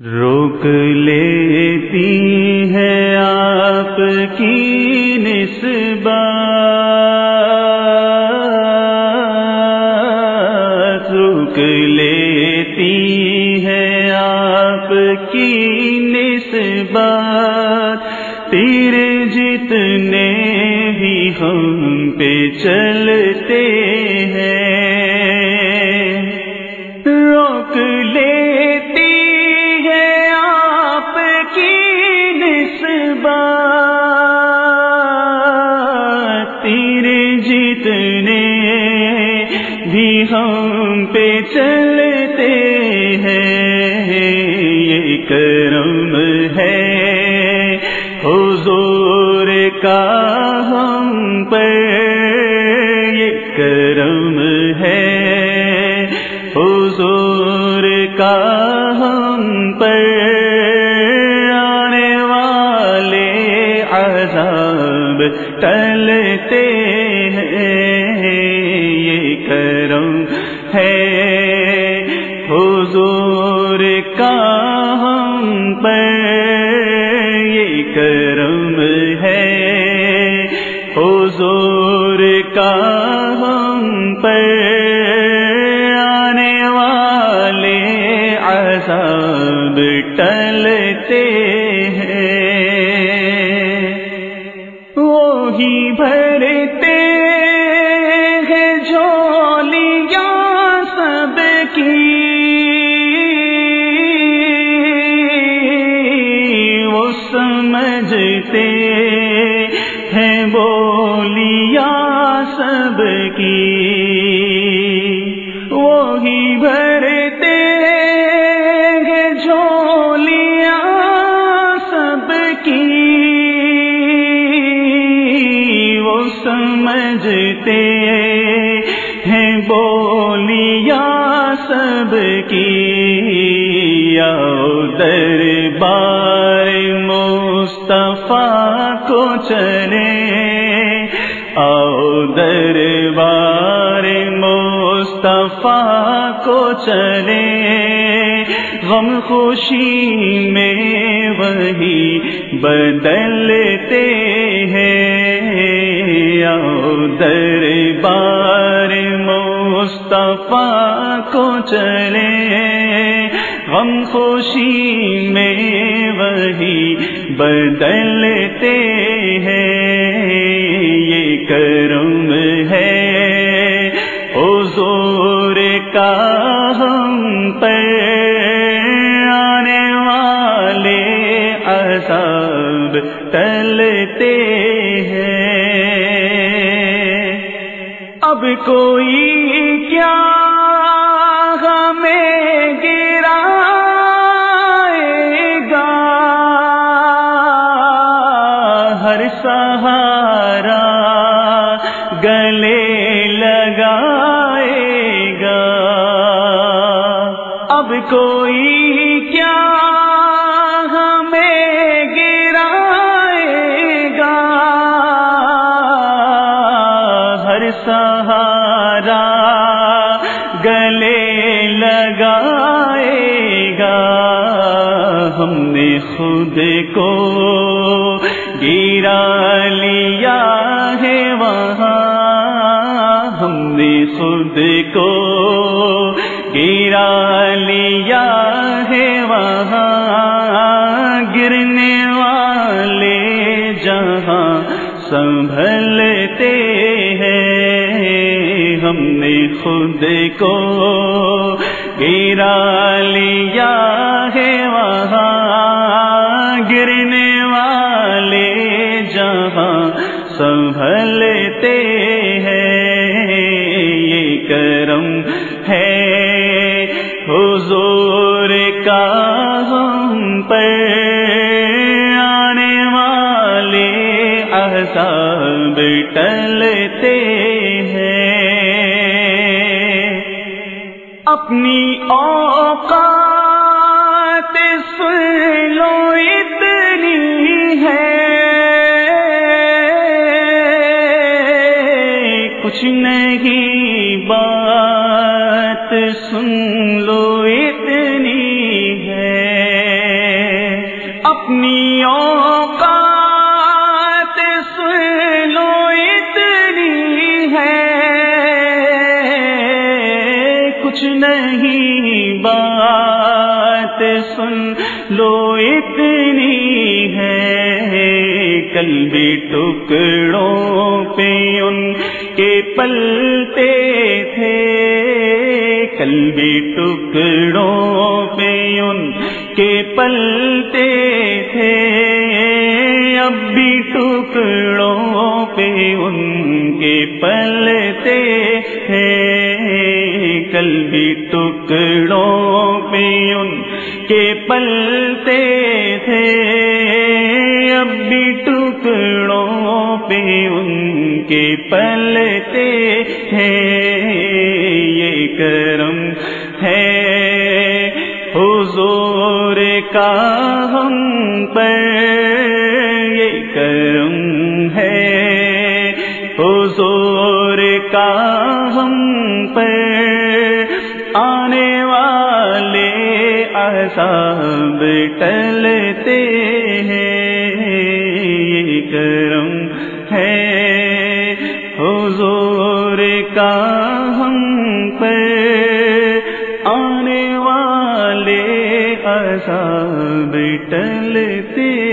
روک لیتی ہے آپ کی نسبات روک لیتی ہے آپ کی نسبات تیرے جتنے بھی ہم پہ چلتے جتنے بھی ہم پہ چلتے ہیں۔ یہ کرم ہے۔ حضور کا ہم پر یہ کرم ہے۔ حضور کا ہم پر آنے والے عذاب ٹلتے ہیں کرم ہے۔ حضور کا ہم پر یہ کرم ہے۔ حضور کا ہم پر آنے والے عذاب ٹلتے سب کی۔ وہی بھرتے ہیں جھولیاں سب کی۔ وہ سمجھتے ہیں بولیاں سب کی۔ آؤ دربار مصطفیٰ کو چلے چلے۔ غم خوشی میں وہی بدلتے ہیں۔ آؤ دربار مصطفیٰ کو چلے۔ غم خوشی میں وہی بدلتے ہیں۔ یہ کرم کا ہم پر آنے والے عذاب ٹلتے ہیں۔ اب کوئی کیا ہمیں گرائے گا؟ ہر سہارا گلے کوئی کیا ہمیں گرائے گا؟ ہر سہارا گلے لگائے گا۔ ہم نے خود کو گرا لیا۔ گرا لیا ہے وہاں گرنے والے جہاں سنبھلتے ہیں۔ ہم نے خود کو گرا لیا ہے وہاں گرنے والے جہاں سنبھلتے ہیں۔ یہ کرم ہے احساب ٹلتے ہیں۔ اپنی اوقات سن بات سن لو اتنی ہے کل بھی ٹکڑوں پہ ان کے پلتے تھے کل بھی ٹکڑوں پہ ان کے پلتے تھے اب بھی ٹکڑوں پہ ان کے پلتے ہیں کل بھی ٹکڑوں پہ ان کے پلتے تھے۔ اب بھی ٹکڑوں پہ ان کے پلتے ہیں یہ کرم ہے۔ حضور کا ہم پر یہ کرم سب ٹلتے ہیں، یہ کرم ہے۔ حضور کا ہم پر آنے والے سب ٹلتے ہیں